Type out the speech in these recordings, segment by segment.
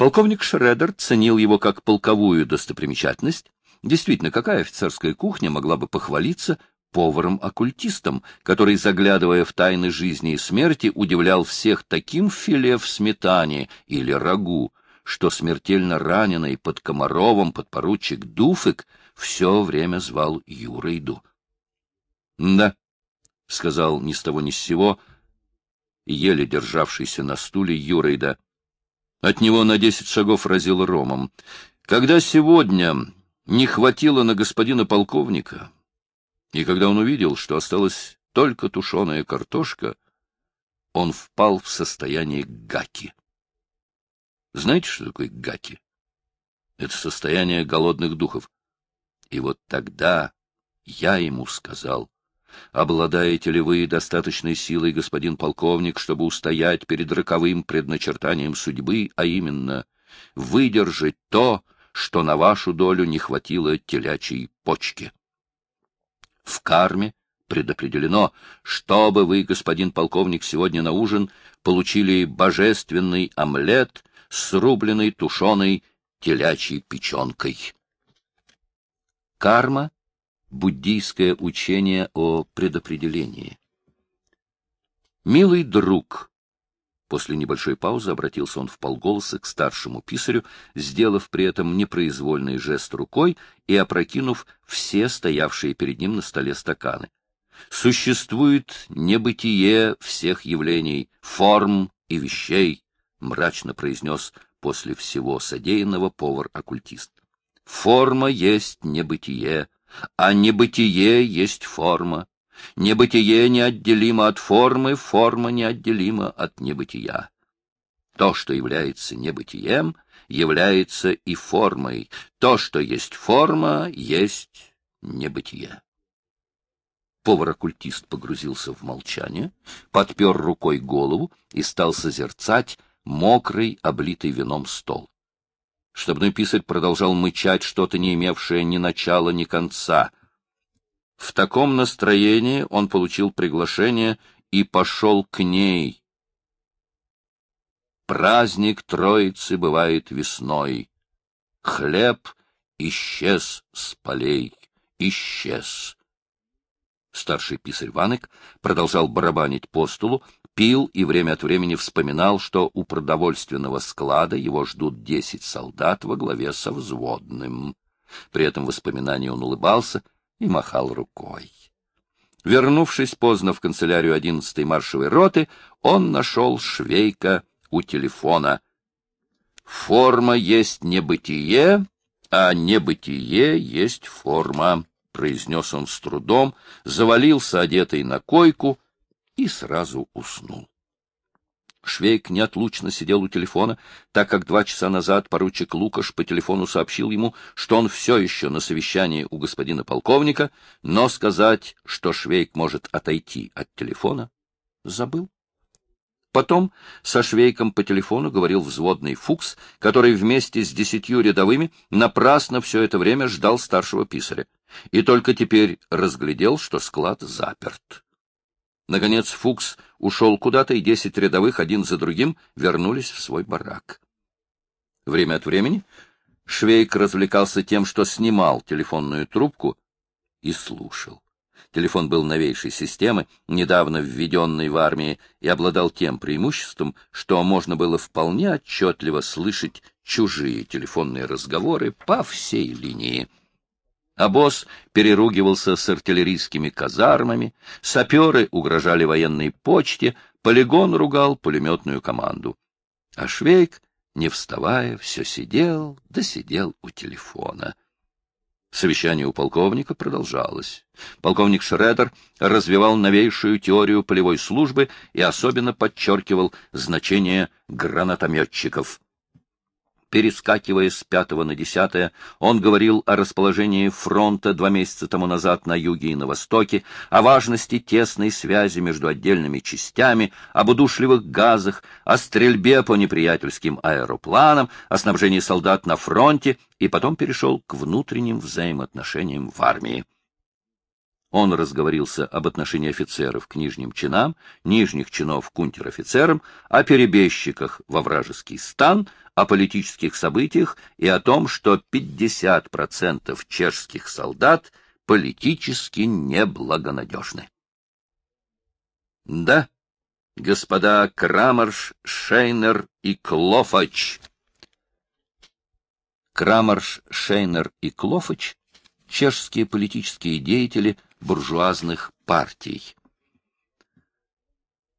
Полковник Шредер ценил его как полковую достопримечательность. Действительно, какая офицерская кухня могла бы похвалиться поваром-оккультистом, который, заглядывая в тайны жизни и смерти, удивлял всех таким филе в сметане или рагу, что смертельно раненый под Комаровым подпоручик Дуфик все время звал Юрейду. — Да, — сказал ни с того ни с сего, еле державшийся на стуле Юрейда. От него на десять шагов разил ромом. Когда сегодня не хватило на господина полковника, и когда он увидел, что осталась только тушеная картошка, он впал в состояние гаки. Знаете, что такое гаки? Это состояние голодных духов. И вот тогда я ему сказал, обладаете ли вы достаточной силой, господин полковник, чтобы устоять перед роковым предначертанием судьбы, а именно выдержать то, что на вашу долю не хватило телячьей почки. В карме предопределено, чтобы вы, господин полковник, сегодня на ужин получили божественный омлет с рубленой тушеной телячьей печенкой. Карма — буддийское учение о предопределении. Милый друг, После небольшой паузы обратился он в полголоса к старшему писарю, сделав при этом непроизвольный жест рукой и опрокинув все стоявшие перед ним на столе стаканы. «Существует небытие всех явлений, форм и вещей», — мрачно произнес после всего содеянного повар-оккультист. «Форма есть небытие, а небытие есть форма. Небытие неотделимо от формы, форма неотделима от небытия. То, что является небытием, является и формой. То, что есть форма, есть небытие. Повар-оккультист погрузился в молчание, подпер рукой голову и стал созерцать мокрый, облитый вином стол. Штабной писарь продолжал мычать что-то, не имевшее ни начала, ни конца — в таком настроении он получил приглашение и пошел к ней. Праздник Троицы бывает весной. Хлеб исчез с полей, исчез. Старший писарь Ванек продолжал барабанить по столу, пил и время от времени вспоминал, что у продовольственного склада его ждут десять солдат во главе со взводным. При этом воспоминании он улыбался — и махал рукой. Вернувшись поздно в канцелярию 11-й маршевой роты, он нашел Швейка у телефона. «Форма есть небытие, а небытие есть форма», — произнес он с трудом, завалился одетый на койку и сразу уснул. Швейк неотлучно сидел у телефона, так как два часа назад поручик Лукаш по телефону сообщил ему, что он все еще на совещании у господина полковника, но сказать, что Швейк может отойти от телефона, забыл. Потом со Швейком по телефону говорил взводный Фукс, который вместе с десятью рядовыми напрасно все это время ждал старшего писаря, и только теперь разглядел, что склад заперт. Наконец Фукс ушел куда-то, и десять рядовых один за другим вернулись в свой барак. Время от времени Швейк развлекался тем, что снимал телефонную трубку и слушал. Телефон был новейшей системы, недавно введенной в армии, и обладал тем преимуществом, что можно было вполне отчетливо слышать чужие телефонные разговоры по всей линии. А босс переругивался с артиллерийскими казармами, саперы угрожали военной почте, полигон ругал пулеметную команду. А Швейк, не вставая, все сидел да сидел у телефона. Совещание у полковника продолжалось. Полковник Шредер развивал новейшую теорию полевой службы и особенно подчеркивал значение гранатометчиков. Перескакивая с пятого на десятое, он говорил о расположении фронта два месяца тому назад на юге и на востоке, о важности тесной связи между отдельными частями, об удушливых газах, о стрельбе по неприятельским аэропланам, о снабжении солдат на фронте и потом перешел к внутренним взаимоотношениям в армии. Он разговорился об отношении офицеров к нижним чинам, нижних чинов к унтер-офицерам, о перебежчиках во вражеский стан, о политических событиях и о том, что 50% чешских солдат политически неблагонадежны. Да, господа Крамарш, Шейнер и Клофач. Крамарш, Шейнер и Клофач — чешские политические деятели буржуазных партий.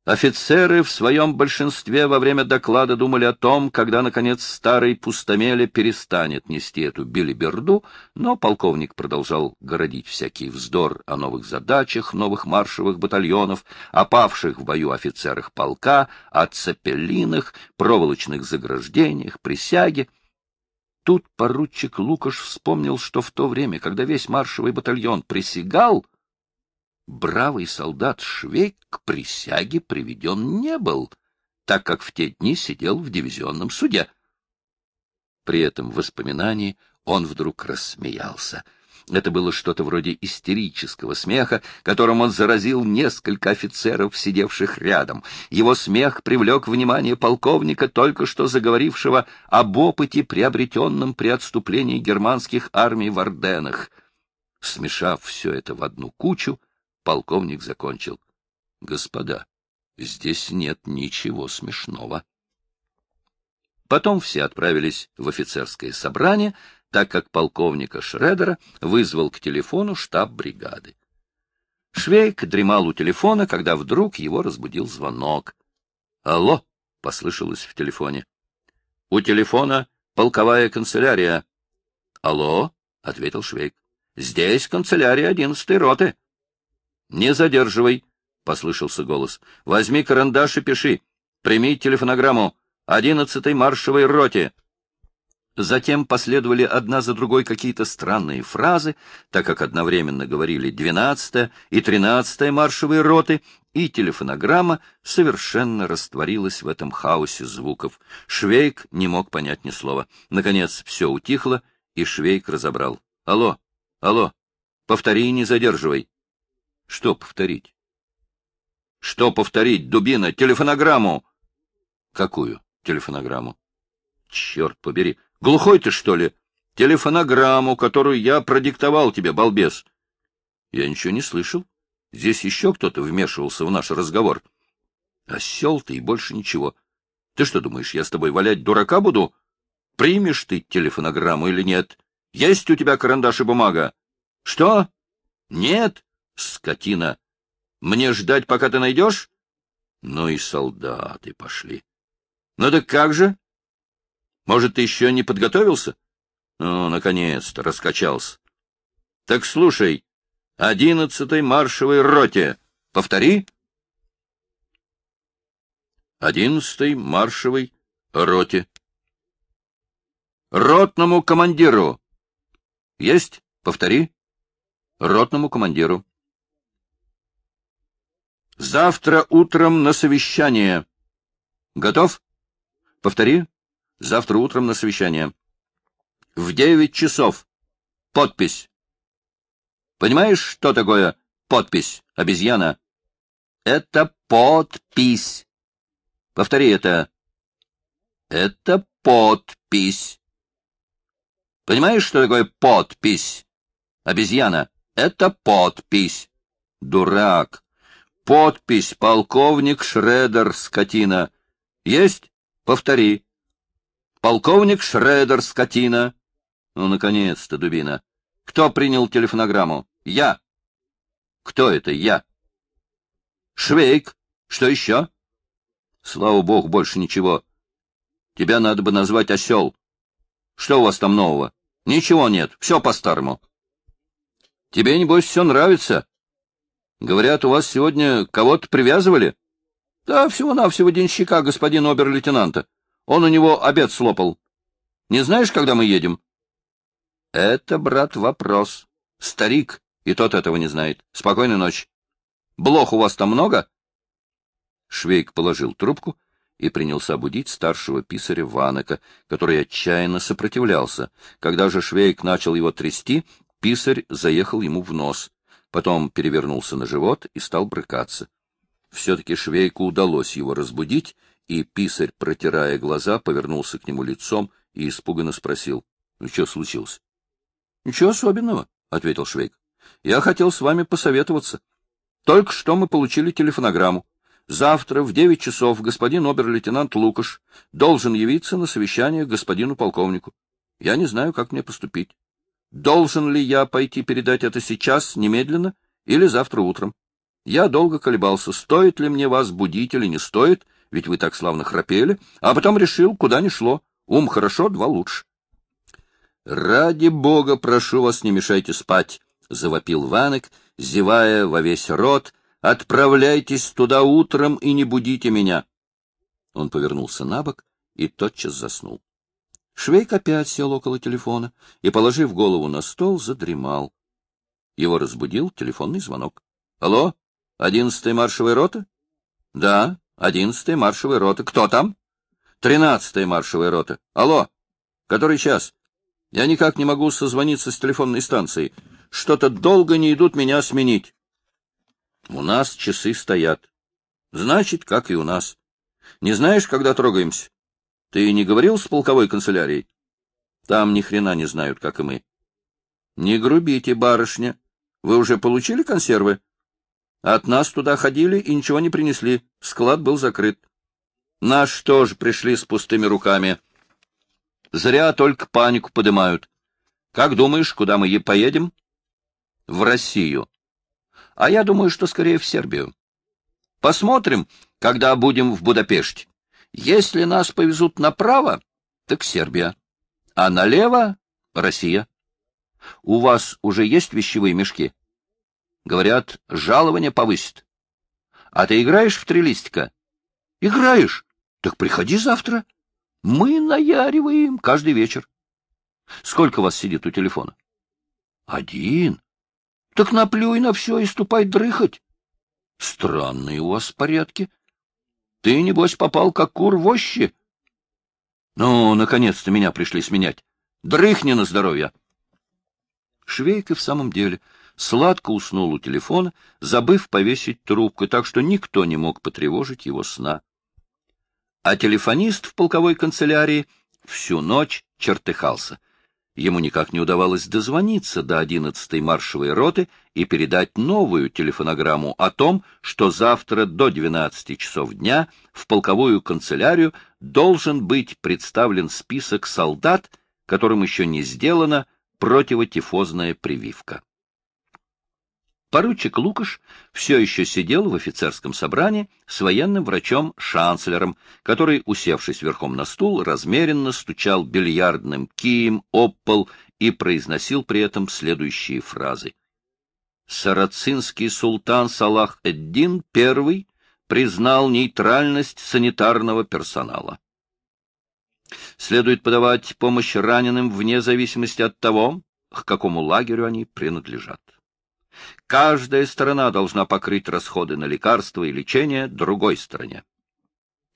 Офицеры в своем большинстве во время доклада думали о том, когда, наконец, старый пустомеля перестанет нести эту билиберду, но полковник продолжал городить всякий вздор о новых задачах, новых маршевых батальонов, о павших в бою офицерах полка, о цепелинах, проволочных заграждениях, присяге. Тут поручик Лукаш вспомнил, что в то время, когда весь маршевый батальон присягал, бравый солдат Швейк к присяге приведен не был, так как в те дни сидел в дивизионном суде. При этом воспоминании он вдруг рассмеялся. Это было что-то вроде истерического смеха, которым он заразил несколько офицеров, сидевших рядом. Его смех привлек внимание полковника, только что заговорившего об опыте, приобретенном при отступлении германских армий в Орденах. Смешав все это в одну кучу, Полковник закончил. — Господа, здесь нет ничего смешного. Потом все отправились в офицерское собрание, так как полковника Шредера вызвал к телефону штаб бригады. Швейк дремал у телефона, когда вдруг его разбудил звонок. «Алло!» — послышалось в телефоне. «У телефона полковая канцелярия». «Алло!» — ответил Швейк. «Здесь канцелярия одиннадцатой роты». Не задерживай, — послышался голос. — Возьми карандаш и пиши. Прими телефонограмму. Одиннадцатой маршевой роте. Затем последовали одна за другой какие-то странные фразы, так как одновременно говорили двенадцатая и тринадцатая маршевые роты, и телефонограмма совершенно растворилась в этом хаосе звуков. Швейк не мог понять ни слова. Наконец все утихло, и Швейк разобрал. — Алло, алло, повтори, не задерживай. Что повторить? Что повторить, дубина? Телефонограмму. Какую телефонограмму? Черт побери. Глухой ты, что ли? Телефонограмму, которую я продиктовал тебе, балбес. Я ничего не слышал. Здесь еще кто-то вмешивался в наш разговор. Осел ты и больше ничего. Ты что думаешь, я с тобой валять дурака буду? Примешь ты телефонограмму или нет? Есть у тебя карандаш и бумага? Что? Нет? Скотина! Мне ждать, пока ты найдешь? Ну и солдаты пошли. Ну так как же? Может, ты еще не подготовился? Ну, наконец-то, раскачался. Так слушай, одиннадцатой маршевой роте. Повтори. Одиннадцатой маршевой роте. Ротному командиру. Есть? Повтори. Ротному командиру. Завтра утром на совещание. Готов? Повтори. Завтра утром на совещание. В девять часов. Подпись. Понимаешь, что такое подпись, обезьяна? Это подпись. Повтори это. Это подпись. Понимаешь, что такое подпись? Обезьяна. Это подпись. Дурак. Подпись «Полковник Шредер, скотина». Есть? Повтори. Полковник Шредер, скотина. Ну, наконец-то, дубина. Кто принял телефонограмму? Я. Кто это я? Швейк. Что еще? Слава богу, больше ничего. Тебя надо бы назвать осел. Что у вас там нового? Ничего нет, все по-старому. Тебе, небось, все нравится? Говорят, у вас сегодня кого-то привязывали? Да, всего-навсего денщика, господин обер-лейтенанта. Он у него обед слопал. Не знаешь, когда мы едем? Это, брат, вопрос. Старик, и тот этого не знает. Спокойной ночи. Блох у вас там много? Швейк положил трубку и принялся будить старшего писаря Ванека, который отчаянно сопротивлялся. Когда же Швейк начал его трясти, писарь заехал ему в нос. Потом перевернулся на живот и стал брыкаться. Все-таки Швейку удалось его разбудить, и писарь, протирая глаза, повернулся к нему лицом и испуганно спросил, — Ну, что случилось? — Ничего особенного, — ответил Швейк. — Я хотел с вами посоветоваться. Только что мы получили телефонограмму. Завтра в девять часов господин обер-лейтенант Лукаш должен явиться на совещание к господину полковнику. Я не знаю, как мне поступить. Должен ли я пойти передать это сейчас, немедленно, или завтра утром? Я долго колебался, стоит ли мне вас будить или не стоит, ведь вы так славно храпели, а потом решил, куда ни шло. Ум хорошо, два лучше. — Ради бога, прошу вас, не мешайте спать, — завопил Ванек, зевая во весь рот. — Отправляйтесь туда утром и не будите меня. Он повернулся на бок и тотчас заснул. Швейк опять сел около телефона и, положив голову на стол, задремал. Его разбудил телефонный звонок. — Алло, одиннадцатая маршевая рота? — Да, одиннадцатая маршевая рота. Кто там? — Тринадцатая маршевая рота. Алло, который час? Я никак не могу созвониться с телефонной станцией. Что-то долго не идут меня сменить. — У нас часы стоят. — Значит, как и у нас. Не знаешь, когда трогаемся? Ты не говорил с полковой канцелярией? Там ни хрена не знают, как и мы. Не грубите, барышня. Вы уже получили консервы? От нас туда ходили и ничего не принесли. Склад был закрыт. Наш тоже пришли с пустыми руками. Зря только панику подымают. Как думаешь, куда мы поедем? В Россию. А я думаю, что скорее в Сербию. Посмотрим, когда будем в Будапеште. Если нас повезут направо, так Сербия, а налево — Россия. У вас уже есть вещевые мешки? Говорят, жалование повысит. А ты играешь в три листика? Играешь? Так приходи завтра. Мы наяриваем каждый вечер. Сколько вас сидит у телефона? Один. Так наплюй на все и ступай дрыхать. Странные у вас порядки. Ты, небось, попал как кур в ощи? Ну, наконец-то меня пришли сменять. Дрыхни на здоровье. Швейк и в самом деле сладко уснул у телефона, забыв повесить трубку, так что никто не мог потревожить его сна. А телефонист в полковой канцелярии всю ночь чертыхался — Ему никак не удавалось дозвониться до одиннадцатой маршевой роты и передать новую телефонограмму о том, что завтра до двенадцати часов дня в полковую канцелярию должен быть представлен список солдат, которым еще не сделана противотифозная прививка. Поручик Лукаш все еще сидел в офицерском собрании с военным врачом-шанцлером, который, усевшись верхом на стул, размеренно стучал бильярдным кием об пол и произносил при этом следующие фразы. Сарацинский султан Салах-эд-Дин I признал нейтральность санитарного персонала. Следует подавать помощь раненым вне зависимости от того, к какому лагерю они принадлежат. Каждая сторона должна покрыть расходы на лекарства и лечение другой стороне.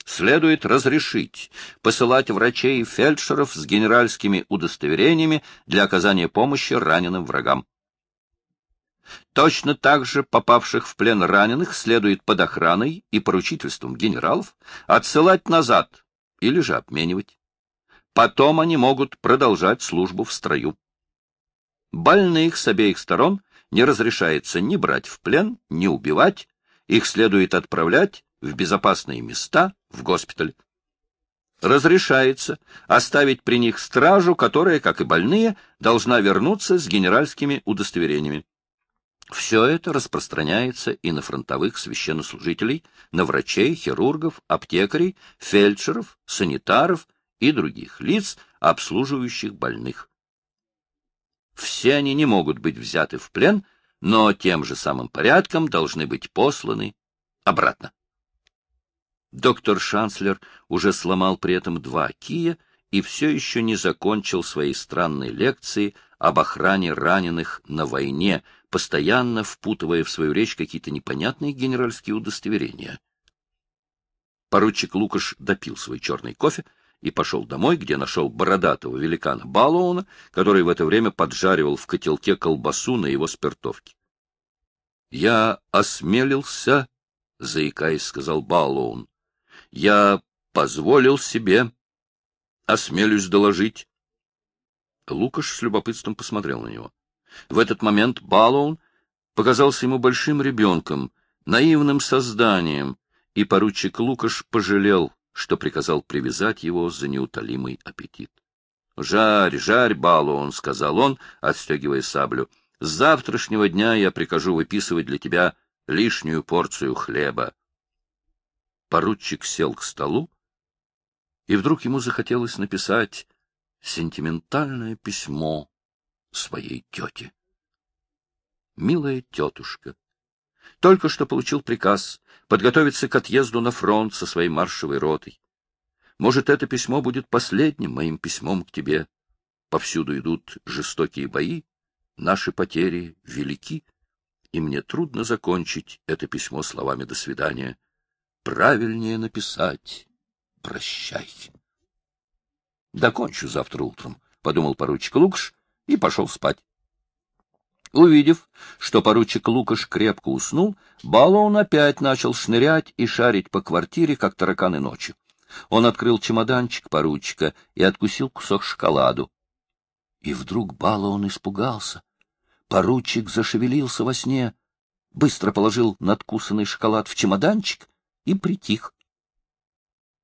Следует разрешить посылать врачей и фельдшеров с генеральскими удостоверениями для оказания помощи раненым врагам. Точно так же попавших в плен раненых следует под охраной и поручительством генералов отсылать назад или же обменивать. Потом они могут продолжать службу в строю. Больных с обеих сторон не разрешается ни брать в плен, ни убивать, их следует отправлять в безопасные места, в госпиталь. Разрешается оставить при них стражу, которая, как и больные, должна вернуться с генеральскими удостоверениями. Все это распространяется и на фронтовых священнослужителей, на врачей, хирургов, аптекарей, фельдшеров, санитаров и других лиц, обслуживающих больных. Все они не могут быть взяты в плен, но тем же самым порядком должны быть посланы обратно. Доктор Шанслер уже сломал при этом два кия и все еще не закончил своей странной лекции об охране раненых на войне, постоянно впутывая в свою речь какие-то непонятные генеральские удостоверения. Поручик Лукаш допил свой черный кофе, и пошел домой, где нашел бородатого великана Балоуна, который в это время поджаривал в котелке колбасу на его спиртовке. — Я осмелился, — заикаясь, сказал Баллоун. — Я позволил себе, осмелюсь доложить. Лукаш с любопытством посмотрел на него. В этот момент Баллоун показался ему большим ребенком, наивным созданием, и поручик Лукаш пожалел, что приказал привязать его за неутолимый аппетит. — Жарь, жарь, Баллоун, — сказал он, отстегивая саблю. — С завтрашнего дня я прикажу выписывать для тебя лишнюю порцию хлеба. Поручик сел к столу, и вдруг ему захотелось написать сентиментальное письмо своей тете. Милая тетушка, только что получил приказ подготовиться к отъезду на фронт со своей маршевой ротой. Может, это письмо будет последним моим письмом к тебе. Повсюду идут жестокие бои, наши потери велики, и мне трудно закончить это письмо словами «до свидания». Правильнее написать «прощай». Докончу завтра утром, — подумал поручик Лукаш и пошел спать. Увидев, что поручик Лукаш крепко уснул, Баллоун опять начал шнырять и шарить по квартире, как тараканы ночью. Он открыл чемоданчик поручика и откусил кусок шоколаду. И вдруг Баллоун испугался. Поручик зашевелился во сне, быстро положил надкусанный шоколад в чемоданчик и притих.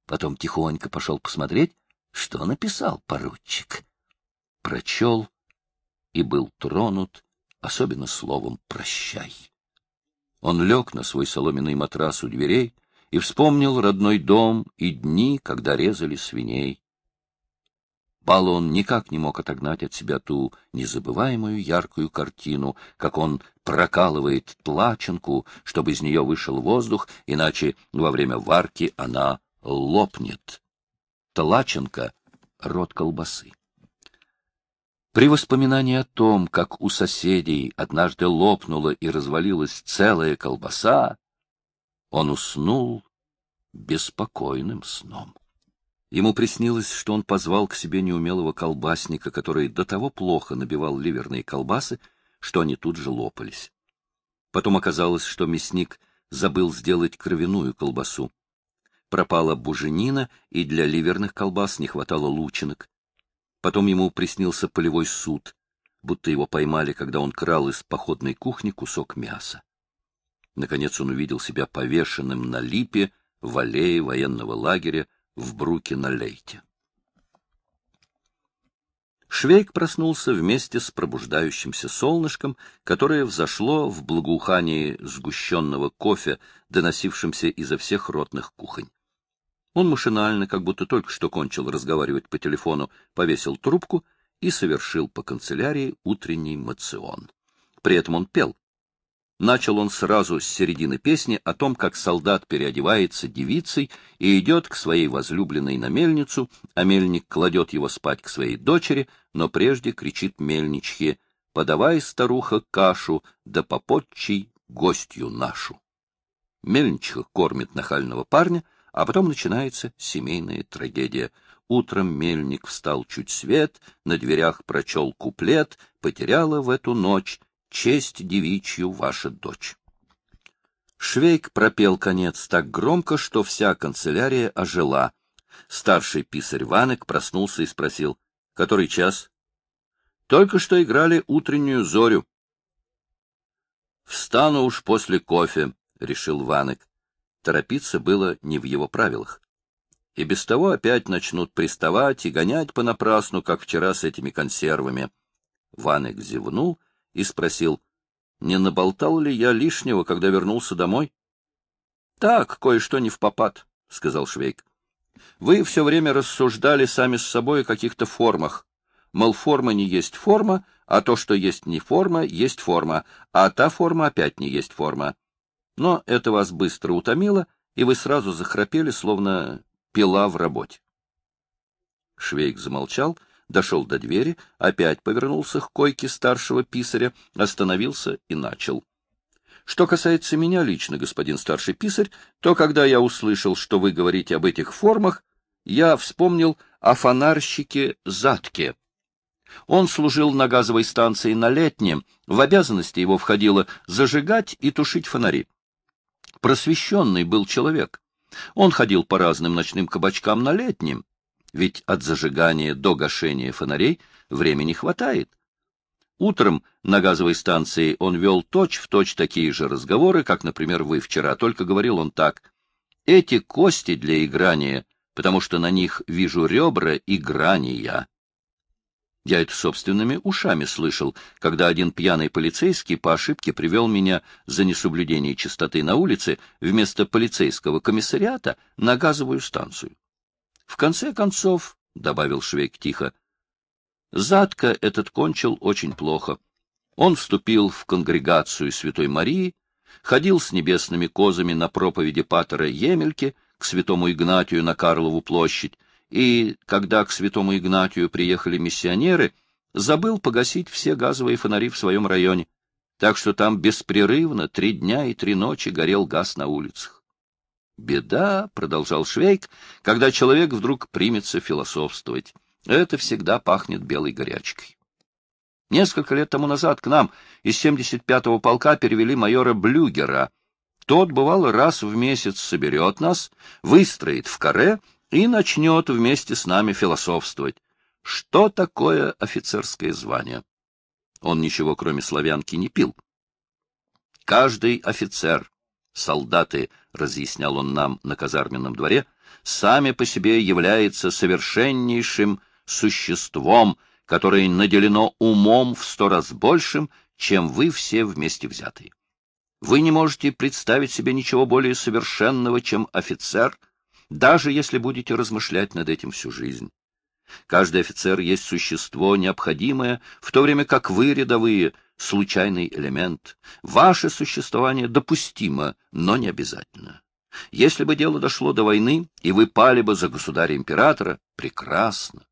Потом тихонько пошел посмотреть, что написал поручик? Прочел и был тронут, особенно словом «прощай». Он лег на свой соломенный матрас у дверей и вспомнил родной дом и дни, когда резали свиней. Баллон никак не мог отогнать от себя ту незабываемую яркую картину, как он прокалывает тлаченку, чтобы из нее вышел воздух, иначе во время варки она лопнет. Тлаченко — рот колбасы. При воспоминании о том, как у соседей однажды лопнула и развалилась целая колбаса, он уснул беспокойным сном. Ему приснилось, что он позвал к себе неумелого колбасника, который до того плохо набивал ливерные колбасы, что они тут же лопались. Потом оказалось, что мясник забыл сделать кровяную колбасу пропала буженина, и для ливерных колбас не хватало лучинок. Потом ему приснился полевой суд, будто его поймали, когда он крал из походной кухни кусок мяса. Наконец он увидел себя повешенным на липе в аллее военного лагеря в Бруке-на-Лейте. Швейк проснулся вместе с пробуждающимся солнышком, которое взошло в благоухании сгущенного кофе, доносившимся изо всех ротных кухонь. Он машинально, как будто только что кончил разговаривать по телефону, повесил трубку и совершил по канцелярии утренний мацион. При этом он пел. Начал он сразу с середины песни о том, как солдат переодевается девицей и идет к своей возлюбленной на мельницу, а мельник кладет его спать к своей дочери, но прежде кричит мельничье «Подавай, старуха, кашу, да попотчий гостью нашу». Мельничиха кормит нахального парня, а потом начинается семейная трагедия. Утром мельник встал чуть свет, на дверях прочел куплет, потеряла в эту ночь честь девичью ваша дочь. Швейк пропел конец так громко, что вся канцелярия ожила. Старший писарь Ванек проснулся и спросил, — Который час? — Только что играли утреннюю зорю. — Встану уж после кофе, — решил Ванек. Торопиться было не в его правилах. И без того опять начнут приставать и гонять понапрасну, как вчера с этими консервами. Ванек зевнул и спросил, не наболтал ли я лишнего, когда вернулся домой? — Так, кое-что не в попад, — сказал Швейк. — Вы все время рассуждали сами с собой о каких-то формах. Мол, форма не есть форма, а то, что есть не форма, есть форма, а та форма опять не есть форма. Но это вас быстро утомило, и вы сразу захрапели, словно пила в работе. Швейк замолчал, дошел до двери, опять повернулся к койке старшего писаря, остановился и начал. Что касается меня лично, господин старший писарь, то когда я услышал, что вы говорите об этих формах, я вспомнил о фонарщике Затке. Он служил на газовой станции на Летнем, в обязанности его входило зажигать и тушить фонари. Просвещенный был человек. Он ходил по разным ночным кабачкам на Летнем, ведь от зажигания до гашения фонарей времени хватает. Утром на газовой станции он вел точь-в-точь точь такие же разговоры, как, например, вы вчера, только говорил он так. «Эти кости для играния, потому что на них вижу ребра играния». Я это собственными ушами слышал, когда один пьяный полицейский по ошибке привел меня за несоблюдение чистоты на улице вместо полицейского комиссариата на газовую станцию. В конце концов, — добавил Швейк тихо, — Задка этот кончил очень плохо. Он вступил в конгрегацию Святой Марии, ходил с небесными козами на проповеди Патера Емельке к святому Игнатию на Карлову площадь, и, когда к святому Игнатию приехали миссионеры, забыл погасить все газовые фонари в своем районе, так что там беспрерывно три дня и три ночи горел газ на улицах. «Беда», — продолжал Швейк, — «когда человек вдруг примется философствовать. Это всегда пахнет белой горячкой». Несколько лет тому назад к нам из 75-го полка перевели майора Блюгера. Тот, бывало, раз в месяц соберет нас, выстроит в каре и начнет вместе с нами философствовать. Что такое офицерское звание? Он ничего, кроме славянки, не пил. Каждый офицер, солдаты, разъяснял он нам на казарменном дворе, сами по себе является совершеннейшим существом, которое наделено умом в сто раз большим, чем вы все вместе взятые. Вы не можете представить себе ничего более совершенного, чем офицер — даже если будете размышлять над этим всю жизнь. Каждый офицер есть существо необходимое, в то время как вы, рядовые, случайный элемент. Ваше существование допустимо, но не обязательно. Если бы дело дошло до войны, и вы пали бы за государя-императора, прекрасно.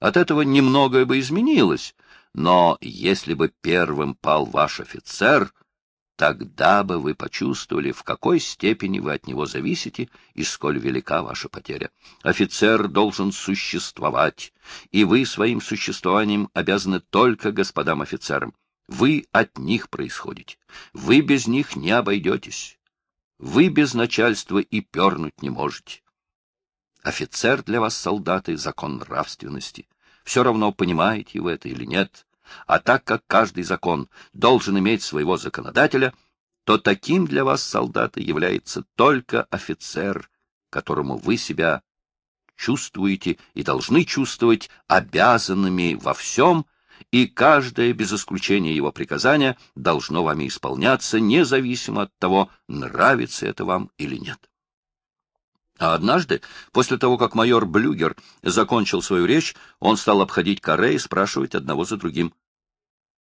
От этого немногое бы изменилось, но если бы первым пал ваш офицер — Тогда бы вы почувствовали, в какой степени вы от него зависите и сколь велика ваша потеря. Офицер должен существовать, и вы своим существованием обязаны только господам офицерам. Вы от них происходите. Вы без них не обойдетесь. Вы без начальства и пернуть не можете. Офицер для вас, солдаты, закон нравственности. Все равно, понимаете вы это или нет. А так как каждый закон должен иметь своего законодателя, то таким для вас, солдаты, является только офицер, которому вы себя чувствуете и должны чувствовать обязанными во всем, и каждое, без исключения его приказания, должно вами исполняться, независимо от того, нравится это вам или нет. А однажды, после того, как майор Блюгер закончил свою речь, он стал обходить каре и спрашивать одного за другим.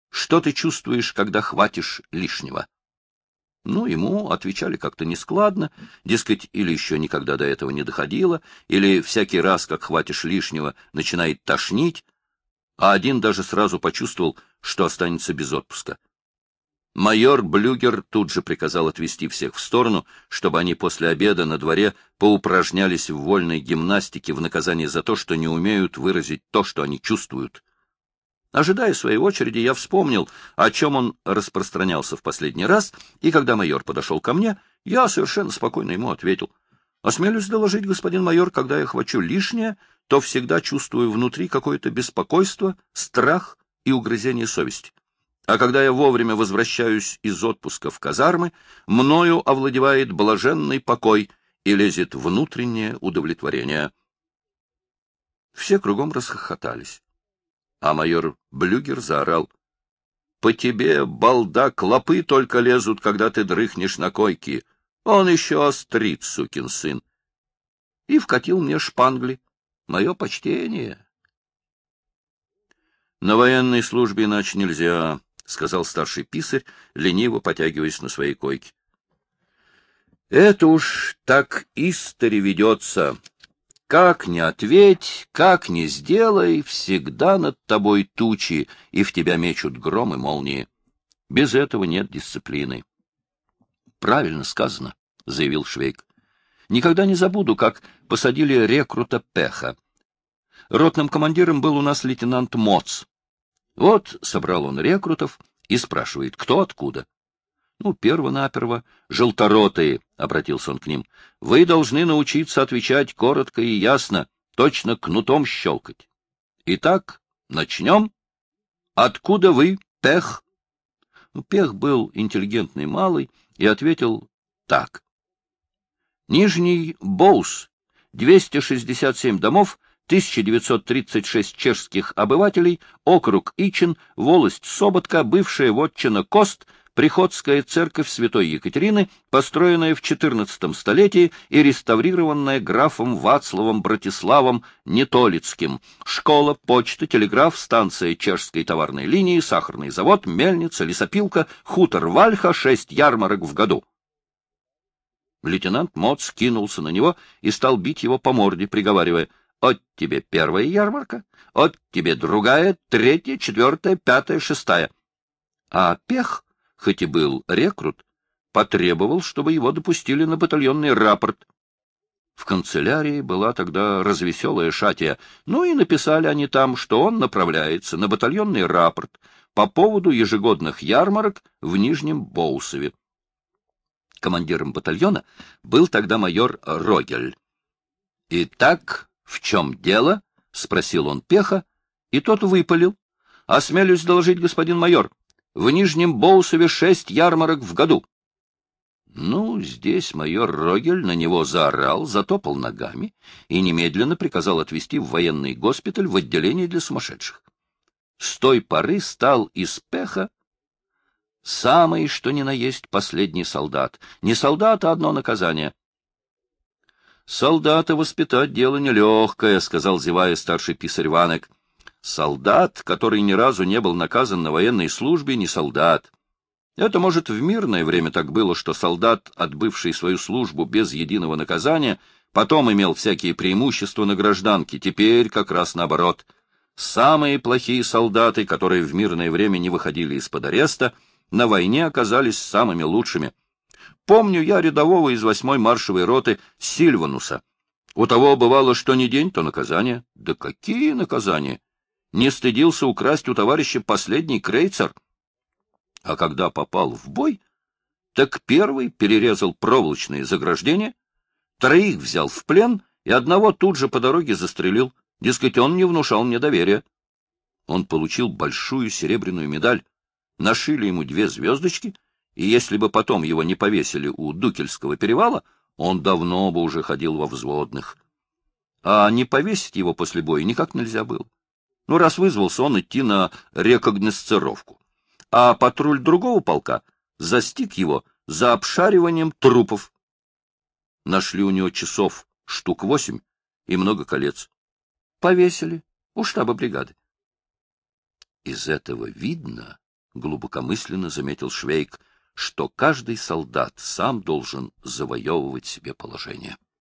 «Что ты чувствуешь, когда хватишь лишнего?» Ну, ему отвечали как-то нескладно, дескать, или еще никогда до этого не доходило, или всякий раз, как хватишь лишнего, начинает тошнить, а один даже сразу почувствовал, что останется без отпуска. Майор Блюгер тут же приказал отвести всех в сторону, чтобы они после обеда на дворе поупражнялись в вольной гимнастике в наказание за то, что не умеют выразить то, что они чувствуют. Ожидая своей очереди, я вспомнил, о чем он распространялся в последний раз, и когда майор подошел ко мне, я совершенно спокойно ему ответил. «Осмелюсь доложить, господин майор, когда я хвачу лишнее, то всегда чувствую внутри какое-то беспокойство, страх и угрызение совести. А когда я вовремя возвращаюсь из отпуска в казармы, мною овладевает блаженный покой и лезет внутреннее удовлетворение. Все кругом расхохотались. А майор Блюгер заорал. — По тебе, балда, клопы только лезут, когда ты дрыхнешь на койке. Он еще острит, сукин сын. И вкатил мне шпангли. Мое почтение. На военной службе иначе нельзя, — сказал старший писарь, лениво потягиваясь на своей койке. — Это уж так истори ведется. Как ни ответь, как ни сделай, всегда над тобой тучи, и в тебя мечут гром и молнии. Без этого нет дисциплины. — Правильно сказано, — заявил Швейк. — Никогда не забуду, как посадили рекрута Пеха. Ротным командиром был у нас лейтенант Моц. Вот собрал он рекрутов и спрашивает, кто откуда. Ну, перво-наперво, желторотые, — обратился он к ним, — вы должны научиться отвечать коротко и ясно, точно кнутом щелкать. Итак, начнем. Откуда вы, Пех? Ну, Пех был интеллигентный малый и ответил так. Нижний Боус, 267 домов, 1936 чешских обывателей, округ Ичин, волость Соботка, бывшая вотчина Кост, Приходская церковь святой Екатерины, построенная в XIV столетии и реставрированная графом Вацлавом Братиславом Нетолицким, школа, почта, телеграф, станция чешской товарной линии, сахарный завод, мельница, лесопилка, хутор Вальха, шесть ярмарок в году. Лейтенант Моц кинулся на него и стал бить его по морде, приговаривая — от тебе первая ярмарка, от тебе другая, третья, четвертая, пятая, шестая. А Пех, хоть и был рекрут, потребовал, чтобы его допустили на батальонный рапорт. В канцелярии была тогда развеселая шатия, ну и написали они там, что он направляется на батальонный рапорт по поводу ежегодных ярмарок в Нижнем Боусове. Командиром батальона был тогда майор Рогель. Итак, — В чем дело? — спросил он Пеха, и тот выпалил. — Осмелюсь доложить, господин майор, в Нижнем Боусове шесть ярмарок в году. Ну, здесь майор Рогель на него заорал, затопал ногами и немедленно приказал отвезти в военный госпиталь в отделение для сумасшедших. С той поры стал из Пеха самый, что ни на есть, последний солдат. Не солдат, а одно наказание — Солдата воспитать дело нелегкое, — сказал, зевая старший писарь Ванек. Солдат, который ни разу не был наказан на военной службе, не солдат. Это, может, в мирное время так было, что солдат, отбывший свою службу без единого наказания, потом имел всякие преимущества на гражданке, теперь как раз наоборот. Самые плохие солдаты, которые в мирное время не выходили из-под ареста, на войне оказались самыми лучшими — Помню я рядового из восьмой маршевой роты Сильвануса. У того бывало, что не день, то наказание. Да какие наказания? Не стыдился украсть у товарища последний крейцер. А когда попал в бой, так первый перерезал проволочные заграждения, троих взял в плен и одного тут же по дороге застрелил. Дескать, он не внушал мне доверия. Он получил большую серебряную медаль. Нашили ему две звездочки и если бы потом его не повесили у Дукельского перевала, он давно бы уже ходил во взводных. А не повесить его после боя никак нельзя было. Ну, раз вызвался он идти на рекогносцировку. А патруль другого полка застиг его за обшариванием трупов. Нашли у него часов штук восемь и много колец. Повесили у штаба бригады. Из этого видно, — глубокомысленно заметил Швейк, — что каждый солдат сам должен завоевывать себе положение.